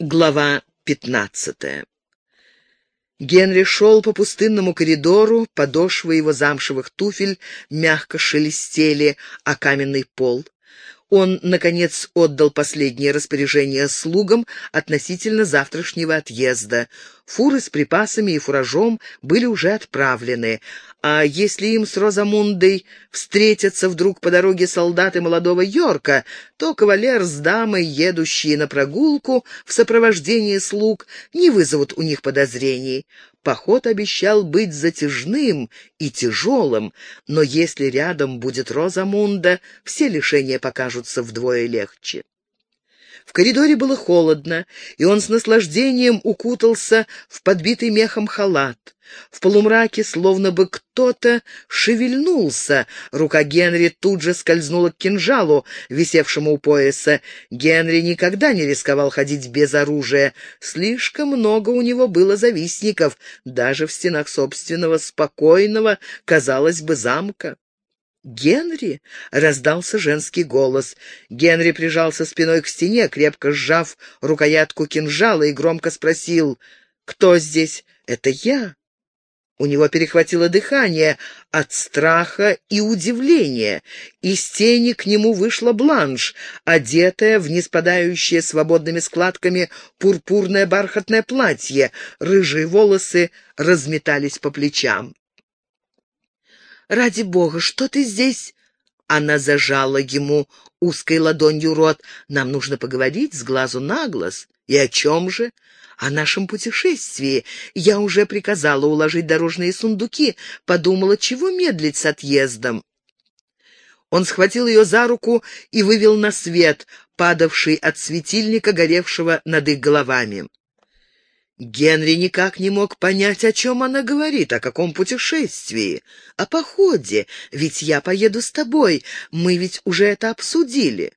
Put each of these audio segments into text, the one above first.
Глава пятнадцатая Генри шел по пустынному коридору, подошвы его замшевых туфель мягко шелестели о каменный пол. Он, наконец, отдал последнее распоряжение слугам относительно завтрашнего отъезда. Фуры с припасами и фуражом были уже отправлены, а если им с Розамундой встретятся вдруг по дороге солдаты молодого Йорка, то кавалер с дамой, едущие на прогулку в сопровождении слуг, не вызовут у них подозрений. Поход обещал быть затяжным и тяжелым, но если рядом будет Розамунда, все лишения покажутся вдвое легче. В коридоре было холодно, и он с наслаждением укутался в подбитый мехом халат. В полумраке словно бы кто-то шевельнулся. Рука Генри тут же скользнула к кинжалу, висевшему у пояса. Генри никогда не рисковал ходить без оружия. Слишком много у него было завистников, даже в стенах собственного спокойного, казалось бы, замка. «Генри?» — раздался женский голос. Генри прижался спиной к стене, крепко сжав рукоятку кинжала и громко спросил, «Кто здесь?» «Это я». У него перехватило дыхание от страха и удивления. Из тени к нему вышла бланш, одетая в неспадающее свободными складками пурпурное бархатное платье. Рыжие волосы разметались по плечам. «Ради бога, что ты здесь?» Она зажала ему узкой ладонью рот. «Нам нужно поговорить с глазу на глаз. И о чем же?» «О нашем путешествии. Я уже приказала уложить дорожные сундуки. Подумала, чего медлить с отъездом?» Он схватил ее за руку и вывел на свет, падавший от светильника, горевшего над их головами. Генри никак не мог понять, о чем она говорит, о каком путешествии, о походе, ведь я поеду с тобой, мы ведь уже это обсудили.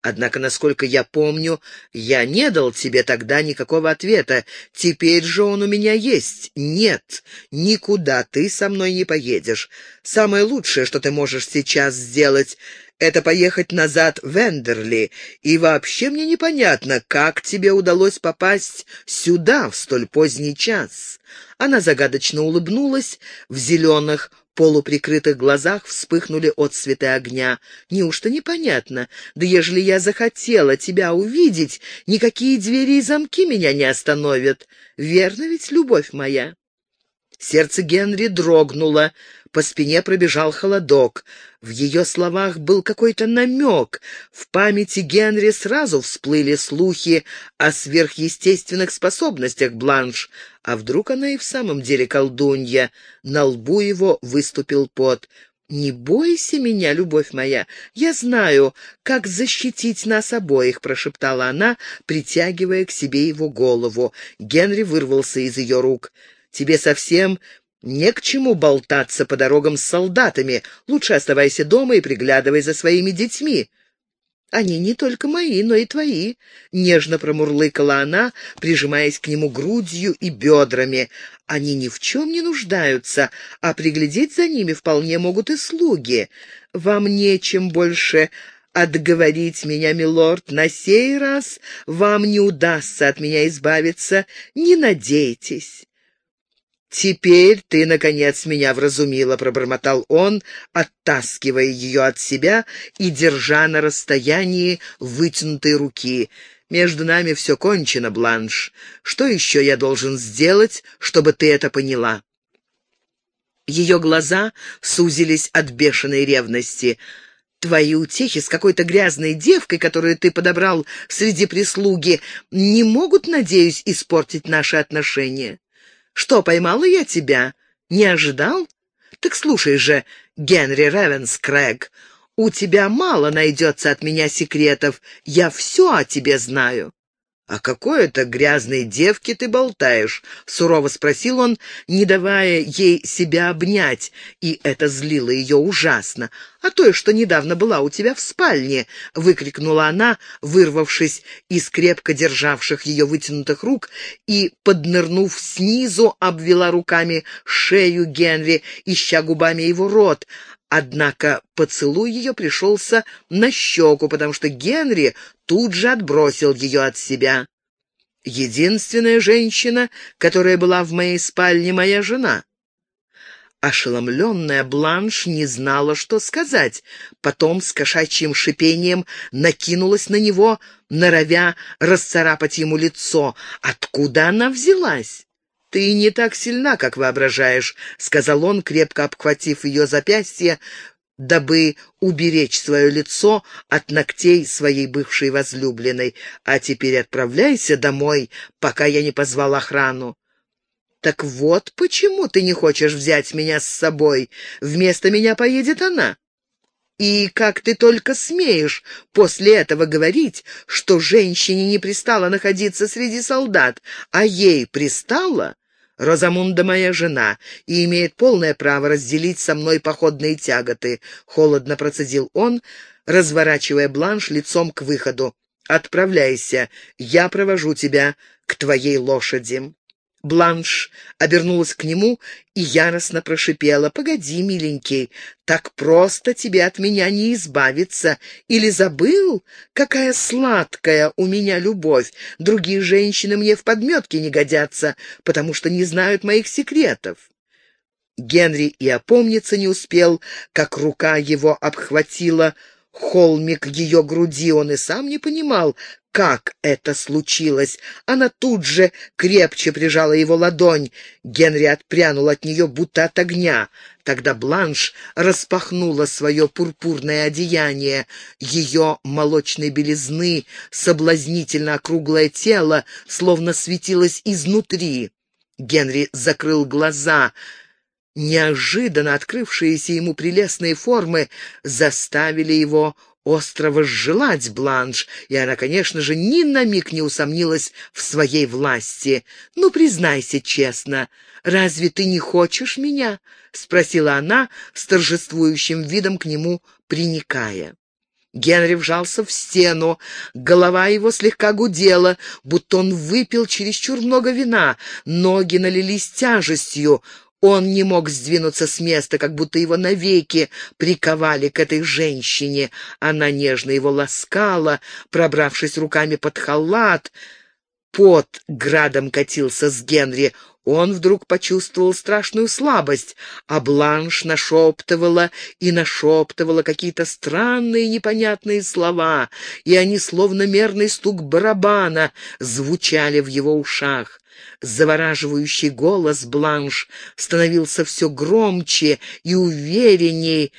Однако, насколько я помню, я не дал тебе тогда никакого ответа. Теперь же он у меня есть. Нет, никуда ты со мной не поедешь. Самое лучшее, что ты можешь сейчас сделать, это поехать назад в Эндерли, и вообще мне непонятно, как тебе удалось попасть сюда в столь поздний час». Она загадочно улыбнулась, в зеленых полуприкрытых глазах вспыхнули отсветы огня. «Неужто непонятно? Да ежели я захотела тебя увидеть, никакие двери и замки меня не остановят. Верно ведь, любовь моя?» Сердце Генри дрогнуло, по спине пробежал холодок. В ее словах был какой-то намек. В памяти Генри сразу всплыли слухи о сверхъестественных способностях Бланш. А вдруг она и в самом деле колдунья? На лбу его выступил пот. «Не бойся меня, любовь моя, я знаю, как защитить нас обоих», — прошептала она, притягивая к себе его голову. Генри вырвался из ее рук. «Тебе совсем не к чему болтаться по дорогам с солдатами. Лучше оставайся дома и приглядывай за своими детьми. Они не только мои, но и твои, — нежно промурлыкала она, прижимаясь к нему грудью и бедрами. Они ни в чем не нуждаются, а приглядеть за ними вполне могут и слуги. Вам нечем больше отговорить меня, милорд. На сей раз вам не удастся от меня избавиться. Не надейтесь. «Теперь ты, наконец, меня вразумила», — пробормотал он, оттаскивая ее от себя и держа на расстоянии вытянутой руки. «Между нами все кончено, Бланш. Что еще я должен сделать, чтобы ты это поняла?» Ее глаза сузились от бешеной ревности. «Твои утехи с какой-то грязной девкой, которую ты подобрал среди прислуги, не могут, надеюсь, испортить наши отношения?» Что, поймала я тебя? Не ожидал? Так слушай же, Генри Ревенскрэг, у тебя мало найдется от меня секретов. Я все о тебе знаю. «О какой это грязной девке ты болтаешь?» — сурово спросил он, не давая ей себя обнять, и это злило ее ужасно. «А той, что недавно была у тебя в спальне!» — выкрикнула она, вырвавшись из крепко державших ее вытянутых рук и, поднырнув снизу, обвела руками шею Генри, ища губами его рот, Однако поцелуй ее пришелся на щеку, потому что Генри тут же отбросил ее от себя. Единственная женщина, которая была в моей спальне, моя жена. Ошеломленная Бланш не знала, что сказать. Потом с кошачьим шипением накинулась на него, норовя расцарапать ему лицо. Откуда она взялась? «Ты не так сильна, как воображаешь», — сказал он, крепко обхватив ее запястье, дабы уберечь свое лицо от ногтей своей бывшей возлюбленной. «А теперь отправляйся домой, пока я не позвал охрану». «Так вот почему ты не хочешь взять меня с собой. Вместо меня поедет она». «И как ты только смеешь после этого говорить, что женщине не пристало находиться среди солдат, а ей пристало?» Розамунда моя жена и имеет полное право разделить со мной походные тяготы», — холодно процедил он, разворачивая бланш лицом к выходу. «Отправляйся, я провожу тебя к твоей лошади». Бланш обернулась к нему и яростно прошипела. «Погоди, миленький, так просто тебе от меня не избавиться. Или забыл, какая сладкая у меня любовь? Другие женщины мне в подметке не годятся, потому что не знают моих секретов». Генри и опомниться не успел, как рука его обхватила холмик ее груди. Он и сам не понимал, как это случилось. Она тут же крепче прижала его ладонь. Генри отпрянул от нее, будто от огня. Тогда Бланш распахнула свое пурпурное одеяние. Ее молочной белизны, соблазнительно округлое тело, словно светилось изнутри. Генри закрыл глаза — Неожиданно открывшиеся ему прелестные формы заставили его остро возжелать Бланш, и она, конечно же, ни на миг не усомнилась в своей власти. «Ну, признайся честно, разве ты не хочешь меня?» — спросила она с торжествующим видом к нему, приникая. Генри вжался в стену, голова его слегка гудела, будто он выпил чересчур много вина, ноги налились тяжестью, он не мог сдвинуться с места, как будто его навеки приковали к этой женщине. Она нежно его ласкала, пробравшись руками под халат. Пот градом катился с Генри. Он вдруг почувствовал страшную слабость, а Бланш нашептывала и нашептывала какие-то странные непонятные слова, и они, словно мерный стук барабана, звучали в его ушах. Завораживающий голос Бланш становился все громче и уверенней,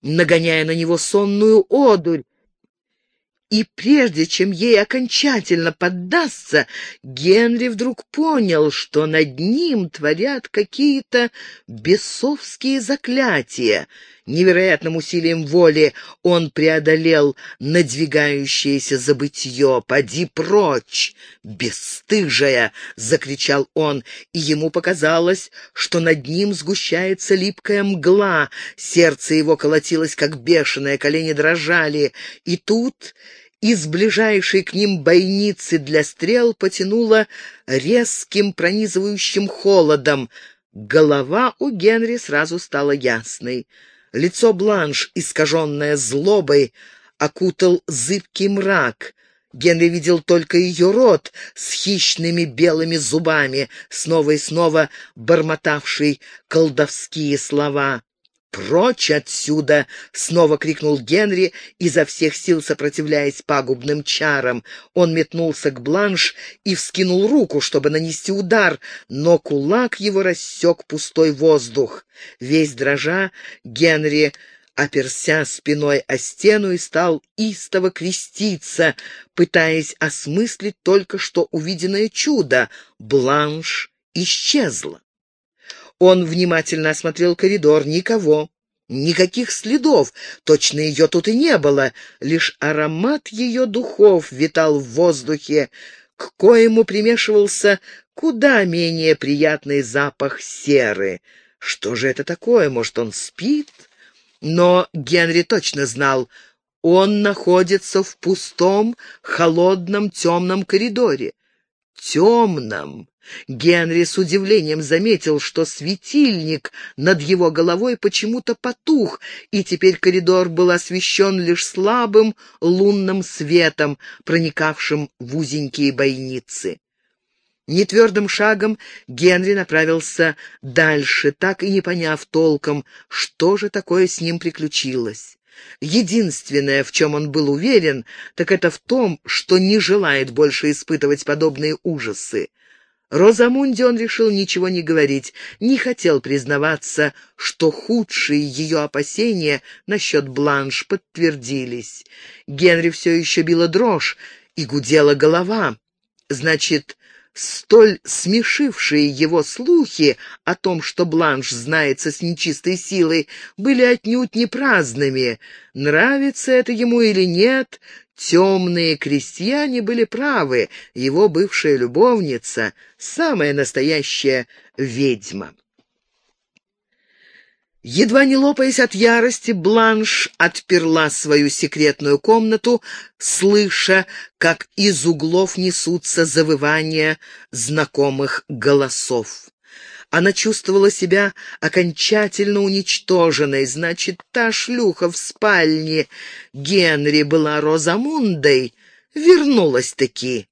нагоняя на него сонную одурь, и прежде чем ей окончательно поддаться, Генри вдруг понял, что над ним творят какие-то бесовские заклятия. Невероятным усилием воли он преодолел надвигающееся забытье. «Поди прочь, бесстыжая!» — закричал он, и ему показалось, что над ним сгущается липкая мгла. Сердце его колотилось, как бешеное, колени дрожали. И тут из ближайшей к ним бойницы для стрел потянуло резким пронизывающим холодом. Голова у Генри сразу стала ясной. Лицо Бланш, искаженное злобой, окутал зыбкий мрак. Генри видел только ее рот с хищными белыми зубами, снова и снова бормотавший колдовские слова. «Прочь отсюда!» — снова крикнул Генри, изо всех сил сопротивляясь пагубным чарам. Он метнулся к Бланш и вскинул руку, чтобы нанести удар, но кулак его рассек пустой воздух. Весь дрожа, Генри оперся спиной о стену и стал истово креститься, пытаясь осмыслить только что увиденное чудо. Бланш исчезла. Он внимательно осмотрел коридор. Никого. Никаких следов, точно ее тут и не было, лишь аромат ее духов витал в воздухе, к коему примешивался куда менее приятный запах серы. Что же это такое? Может, он спит? Но Генри точно знал, он находится в пустом, холодном, темном коридоре. Темном, Генри с удивлением заметил, что светильник над его головой почему-то потух, и теперь коридор был освещен лишь слабым лунным светом, проникавшим в узенькие бойницы. Нетвердым шагом Генри направился дальше, так и не поняв толком, что же такое с ним приключилось. Единственное, в чем он был уверен, так это в том, что не желает больше испытывать подобные ужасы. Розамунде он решил ничего не говорить, не хотел признаваться, что худшие ее опасения насчет Бланш подтвердились. Генри все еще била дрожь и гудела голова. Значит, Столь смешившие его слухи о том, что Бланш знается с нечистой силой, были отнюдь не праздными. Нравится это ему или нет, темные крестьяне были правы, его бывшая любовница — самая настоящая ведьма. Едва не лопаясь от ярости, Бланш отперла свою секретную комнату, слыша, как из углов несутся завывания знакомых голосов. Она чувствовала себя окончательно уничтоженной, значит, та шлюха в спальне Генри была Розамундой, вернулась-таки.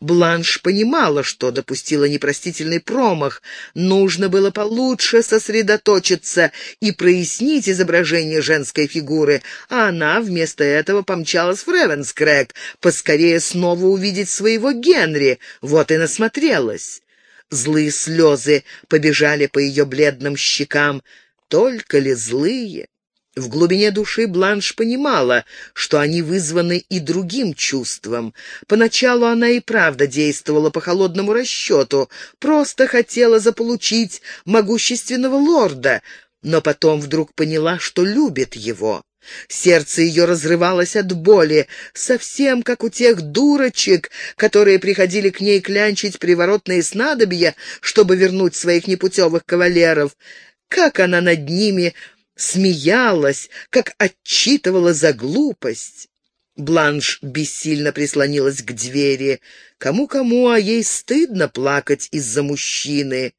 Бланш понимала, что допустила непростительный промах. Нужно было получше сосредоточиться и прояснить изображение женской фигуры, а она вместо этого помчалась в Ревенскрэг, поскорее снова увидеть своего Генри. Вот и насмотрелась. Злые слезы побежали по ее бледным щекам. Только ли злые? В глубине души Бланш понимала, что они вызваны и другим чувством. Поначалу она и правда действовала по холодному расчету, просто хотела заполучить могущественного лорда, но потом вдруг поняла, что любит его. Сердце ее разрывалось от боли, совсем как у тех дурочек, которые приходили к ней клянчить приворотные снадобья, чтобы вернуть своих непутевых кавалеров. Как она над ними смеялась, как отчитывала за глупость. Бланш бессильно прислонилась к двери. Кому-кому, а ей стыдно плакать из-за мужчины.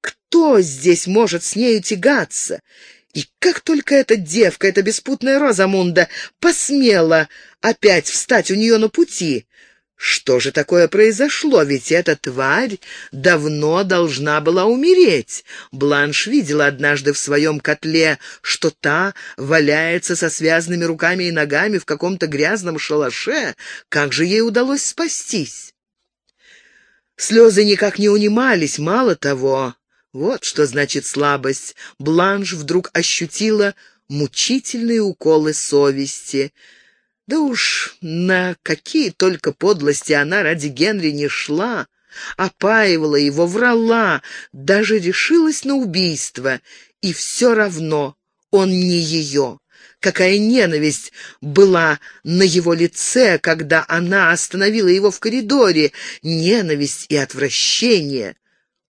Кто здесь может с нею тягаться? И как только эта девка, эта беспутная Розамунда, посмела опять встать у нее на пути? Что же такое произошло? Ведь эта тварь давно должна была умереть. Бланш видела однажды в своем котле, что та валяется со связанными руками и ногами в каком-то грязном шалаше. Как же ей удалось спастись? Слезы никак не унимались, мало того. Вот что значит слабость. Бланш вдруг ощутила мучительные уколы совести — да уж на какие только подлости она ради Генри не шла, опаивала его, врала, даже решилась на убийство, и все равно он не ее. Какая ненависть была на его лице, когда она остановила его в коридоре, ненависть и отвращение.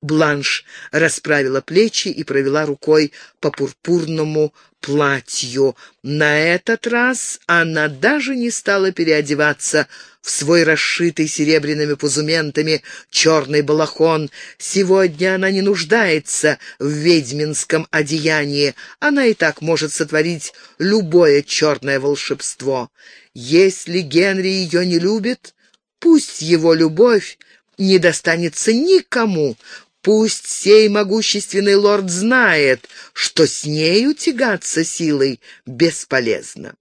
Бланш расправила плечи и провела рукой по пурпурному платью. На этот раз она даже не стала переодеваться в свой расшитый серебряными пузументами черный балахон. Сегодня она не нуждается в ведьминском одеянии. Она и так может сотворить любое черное волшебство. Если Генри ее не любит, пусть его любовь не достанется никому, Пусть сей могущественный лорд знает, что с нею тягаться силой бесполезно.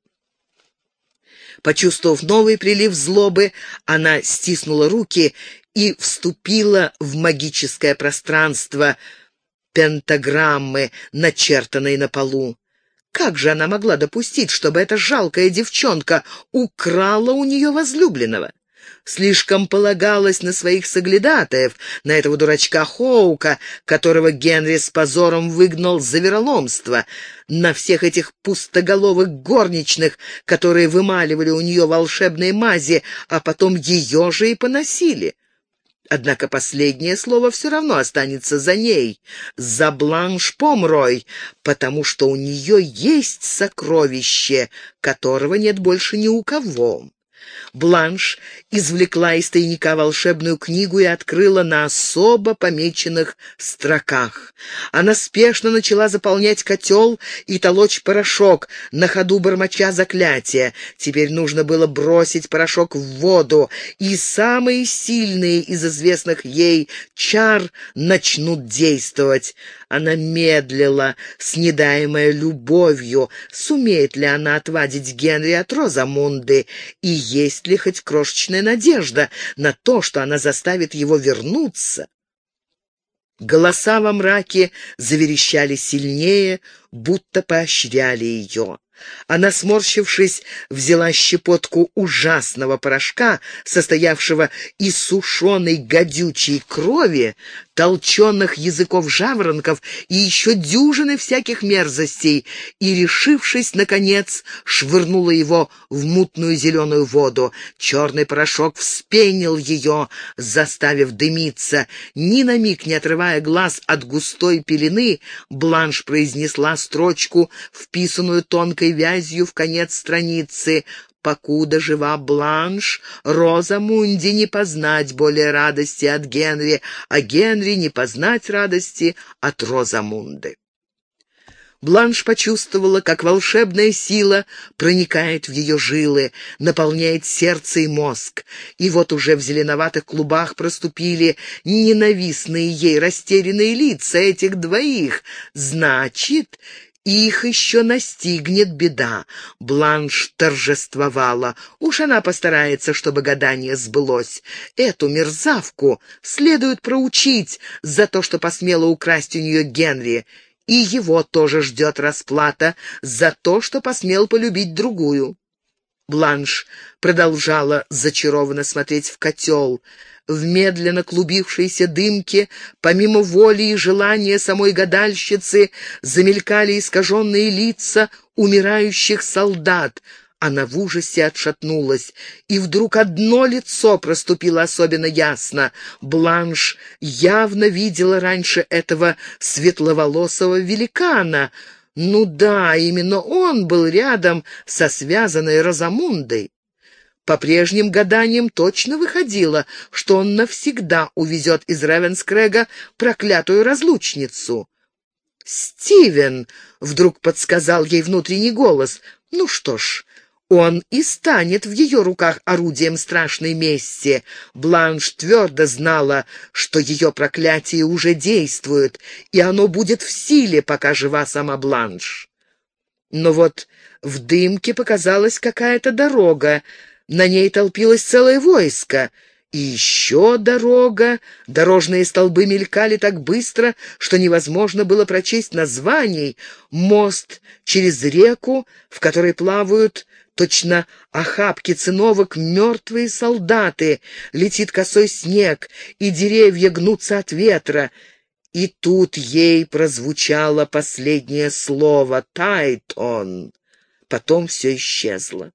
Почувствовав новый прилив злобы, она стиснула руки и вступила в магическое пространство пентаграммы, начертанной на полу. Как же она могла допустить, чтобы эта жалкая девчонка украла у нее возлюбленного? Слишком полагалась на своих соглядатаев, на этого дурачка Хоука, которого Генри с позором выгнал за вероломство, на всех этих пустоголовых горничных, которые вымаливали у нее волшебные мази, а потом ее же и поносили. Однако последнее слово все равно останется за ней, за Бланш Помрой, потому что у нее есть сокровище, которого нет больше ни у кого. Бланш извлекла из тайника волшебную книгу и открыла на особо помеченных строках. Она спешно начала заполнять котел и толочь порошок, на ходу бормоча заклятия. Теперь нужно было бросить порошок в воду, и самые сильные из известных ей чар начнут действовать. Она медлила, снедаемая любовью. Сумеет ли она отвадить Генри от Розамунды? И есть ли хоть крошечная надежда на то, что она заставит его вернуться? Голоса во мраке заверещали сильнее, будто поощряли ее. Она, сморщившись, взяла щепотку ужасного порошка, состоявшего из сушеной гадючей крови, толченых языков жаворонков и еще дюжины всяких мерзостей, и, решившись, наконец, швырнула его в мутную зеленую воду. Черный порошок вспенил ее, заставив дымиться. Ни на миг не отрывая глаз от густой пелены, Бланш произнесла строчку, вписанную тонкой вязью в конец страницы Покуда жива Бланш, Роза Мунди не познать более радости от Генри, а Генри не познать радости от Розамунды. Бланш почувствовала, как волшебная сила проникает в ее жилы, наполняет сердце и мозг. И вот уже в зеленоватых клубах проступили ненавистные ей растерянные лица этих двоих. Значит, их еще настигнет беда. Бланш торжествовала. Уж она постарается, чтобы гадание сбылось. Эту мерзавку следует проучить за то, что посмела украсть у нее Генри. И его тоже ждет расплата за то, что посмел полюбить другую. Бланш продолжала зачарованно смотреть в котел в медленно клубившейся дымке, помимо воли и желания самой гадальщицы, замелькали искаженные лица умирающих солдат. Она в ужасе отшатнулась, и вдруг одно лицо проступило особенно ясно. Бланш явно видела раньше этого светловолосого великана. Ну да, именно он был рядом со связанной Розамундой. По прежним гаданиям точно выходило, что он навсегда увезет из Ревенскрега проклятую разлучницу. «Стивен!» — вдруг подсказал ей внутренний голос. «Ну что ж, он и станет в ее руках орудием страшной мести. Бланш твердо знала, что ее проклятие уже действует, и оно будет в силе, пока жива сама Бланш. Но вот в дымке показалась какая-то дорога, на ней толпилось целое войско. И еще дорога. Дорожные столбы мелькали так быстро, что невозможно было прочесть названий. Мост через реку, в которой плавают точно охапки циновок мертвые солдаты. Летит косой снег, и деревья гнутся от ветра. И тут ей прозвучало последнее слово «Тайтон». Потом все исчезло.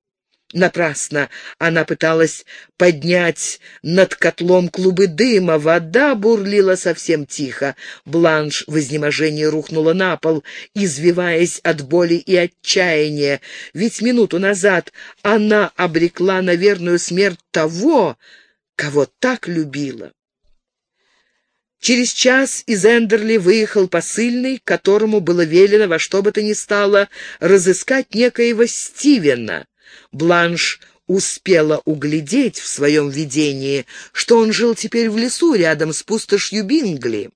Напрасно она пыталась поднять над котлом клубы дыма, вода бурлила совсем тихо. Бланш в изнеможении рухнула на пол, извиваясь от боли и отчаяния, ведь минуту назад она обрекла на верную смерть того, кого так любила. Через час из Эндерли выехал посыльный, которому было велено во что бы то ни стало разыскать некоего Стивена. Бланш успела углядеть в своем видении, что он жил теперь в лесу рядом с пустошью Бингли.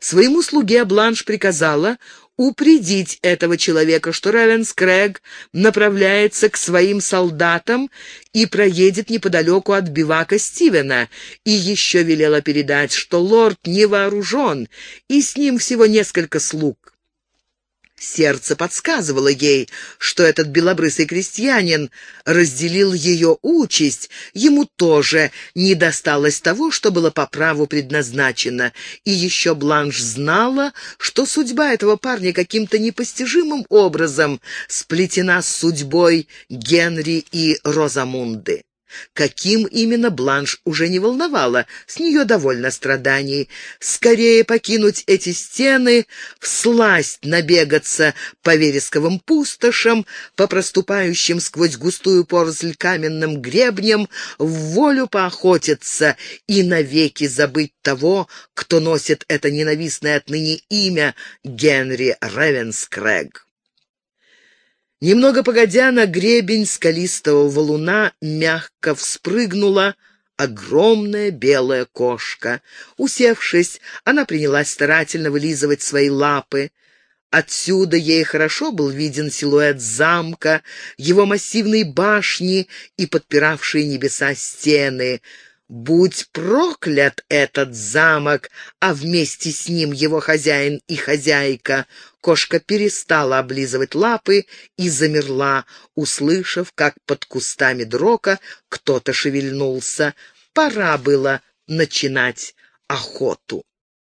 Своему слуге Бланш приказала упредить этого человека, что Ревенскрэг направляется к своим солдатам и проедет неподалеку от бивака Стивена, и еще велела передать, что лорд не вооружен, и с ним всего несколько слуг. Сердце подсказывало ей, что этот белобрысый крестьянин разделил ее участь, ему тоже не досталось того, что было по праву предназначено, и еще Бланш знала, что судьба этого парня каким-то непостижимым образом сплетена с судьбой Генри и Розамунды. Каким именно Бланш уже не волновало, с нее довольно страданий. Скорее покинуть эти стены, всласть набегаться по вересковым пустошам, по проступающим сквозь густую поросль каменным гребням, в волю поохотиться и навеки забыть того, кто носит это ненавистное отныне имя Генри Ревенскрэг. Немного погодя, на гребень скалистого валуна мягко вспрыгнула огромная белая кошка. Усевшись, она принялась старательно вылизывать свои лапы. Отсюда ей хорошо был виден силуэт замка, его массивные башни и подпиравшие небеса стены — Будь проклят этот замок, а вместе с ним его хозяин и хозяйка. Кошка перестала облизывать лапы и замерла, услышав, как под кустами дрока кто-то шевельнулся. Пора было начинать охоту.